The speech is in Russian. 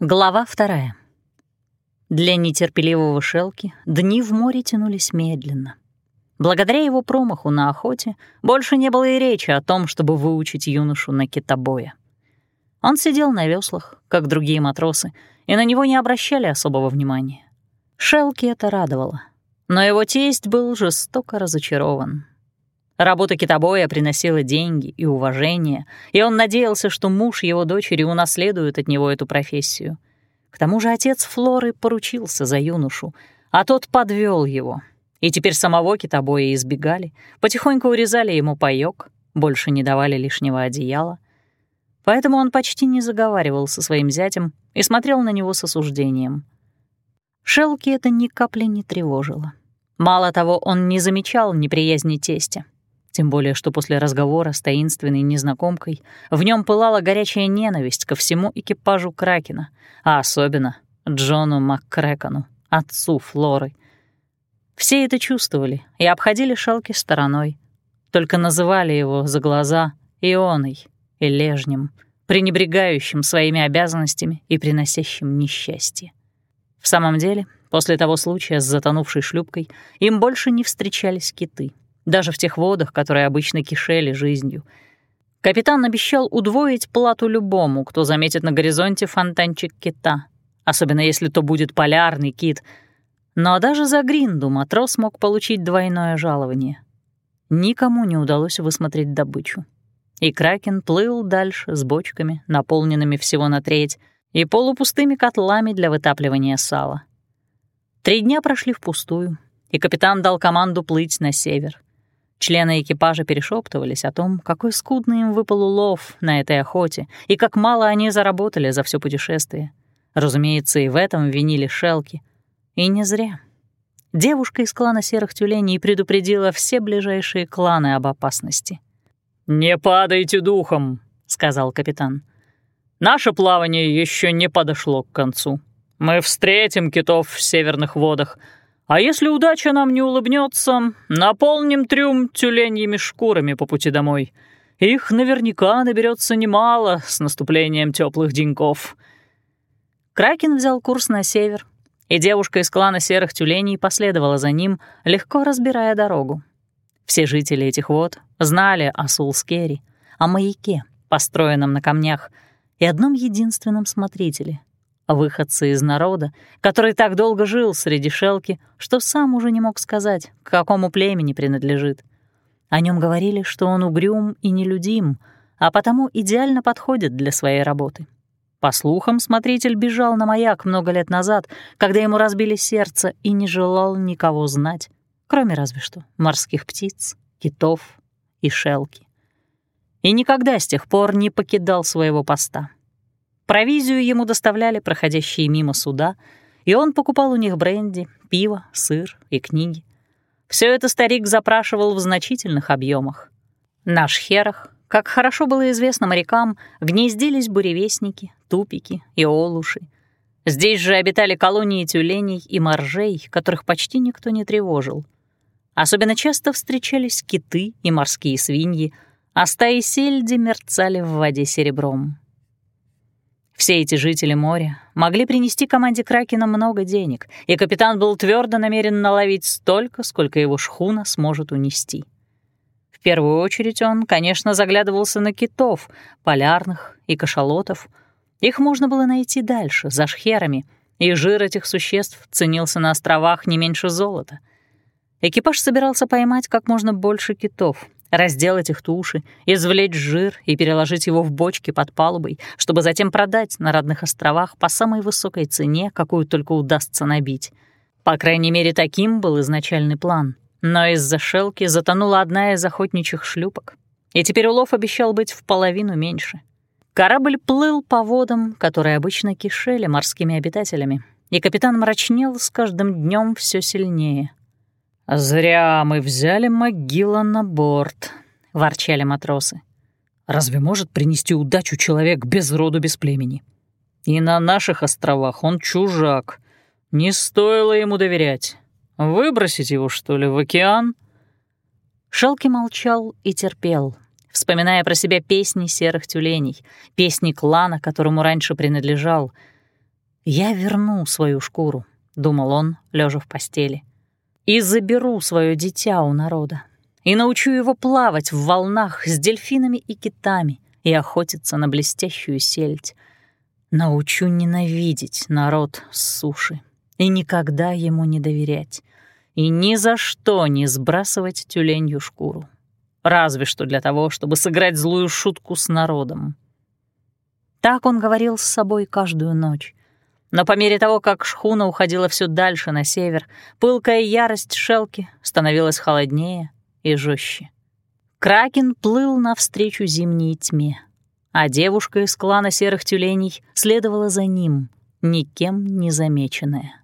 Глава вторая. Для нетерпеливого Шелки дни в море тянулись медленно. Благодаря его промаху на охоте больше не было и речи о том, чтобы выучить юношу на китобоя. Он сидел на веслах, как другие матросы, и на него не обращали особого внимания. Шелки это радовало, но его тесть был жестоко разочарован. Работа китобоя приносила деньги и уважение, и он надеялся, что муж его дочери унаследует от него эту профессию. К тому же отец Флоры поручился за юношу, а тот подвел его. И теперь самого китобоя избегали, потихоньку урезали ему паёк, больше не давали лишнего одеяла. Поэтому он почти не заговаривал со своим зятем и смотрел на него с осуждением. Шелки это ни капли не тревожило. Мало того, он не замечал неприязни тестя, тем более, что после разговора с таинственной незнакомкой в нем пылала горячая ненависть ко всему экипажу Кракена, а особенно Джону МакКрэкону, отцу Флоры. Все это чувствовали и обходили Шелки стороной, только называли его за глаза Ионой и Лежнем, пренебрегающим своими обязанностями и приносящим несчастье. В самом деле, после того случая с затонувшей шлюпкой им больше не встречались киты — даже в тех водах, которые обычно кишели жизнью. Капитан обещал удвоить плату любому, кто заметит на горизонте фонтанчик кита, особенно если то будет полярный кит. Но даже за гринду матрос мог получить двойное жалование. Никому не удалось высмотреть добычу. И Кракен плыл дальше с бочками, наполненными всего на треть, и полупустыми котлами для вытапливания сала. Три дня прошли впустую, и капитан дал команду плыть на север. Члены экипажа перешептывались о том, какой скудный им выпал улов на этой охоте и как мало они заработали за все путешествие. Разумеется, и в этом винили Шелки. И не зря. Девушка из клана Серых Тюленей предупредила все ближайшие кланы об опасности. «Не падайте духом», — сказал капитан. «Наше плавание еще не подошло к концу. Мы встретим китов в северных водах, а если удача нам не улыбнется, наполним трюм тюленьими шкурами по пути домой. Их наверняка наберется немало с наступлением теплых деньков. Кракен взял курс на север, и девушка из клана серых тюленей последовала за ним, легко разбирая дорогу. Все жители этих вод знали о Сулскере, о маяке, построенном на камнях, и одном единственном смотрителе, выходцы из народа, который так долго жил среди шелки, что сам уже не мог сказать, к какому племени принадлежит. О нем говорили, что он угрюм и нелюдим, а потому идеально подходит для своей работы. По слухам, смотритель бежал на маяк много лет назад, когда ему разбили сердце и не желал никого знать, кроме разве что морских птиц, китов и шелки. И никогда с тех пор не покидал своего поста. Провизию ему доставляли проходящие мимо суда, и он покупал у них бренди, пиво, сыр и книги. Все это старик запрашивал в значительных объемах. На шхерах, как хорошо было известно морякам, гнездились буревестники, тупики и олуши. Здесь же обитали колонии тюленей и моржей, которых почти никто не тревожил. Особенно часто встречались киты и морские свиньи, а стаи сельди мерцали в воде серебром. Все эти жители моря могли принести команде Кракена много денег, и капитан был твердо намерен наловить столько, сколько его шхуна сможет унести. В первую очередь он, конечно, заглядывался на китов, полярных и кашалотов. Их можно было найти дальше, за шхерами, и жир этих существ ценился на островах не меньше золота. Экипаж собирался поймать как можно больше китов — разделать их туши, извлечь жир и переложить его в бочки под палубой, чтобы затем продать на родных островах по самой высокой цене, какую только удастся набить. По крайней мере, таким был изначальный план. Но из-за шелки затонула одна из охотничьих шлюпок, и теперь улов обещал быть в половину меньше. Корабль плыл по водам, которые обычно кишели морскими обитателями, и капитан мрачнел с каждым днем все сильнее — «Зря мы взяли могила на борт», — ворчали матросы. «Разве может принести удачу человек без роду, без племени? И на наших островах он чужак. Не стоило ему доверять. Выбросить его, что ли, в океан?» Шелки молчал и терпел, вспоминая про себя песни серых тюленей, песни клана, которому раньше принадлежал. «Я верну свою шкуру», — думал он, лежа в постели, «и заберу свое дитя у народа, и научу его плавать в волнах с дельфинами и китами и охотиться на блестящую сельдь. Научу ненавидеть народ с суши и никогда ему не доверять, и ни за что не сбрасывать тюленью шкуру. Разве что для того, чтобы сыграть злую шутку с народом. Так он говорил с собой каждую ночь. Но по мере того, как шхуна уходила все дальше на север, пылкая ярость Шелки становилась холоднее и жестче. Кракен плыл навстречу зимней тьме, а девушка из клана серых тюленей следовала за ним, никем не замеченная.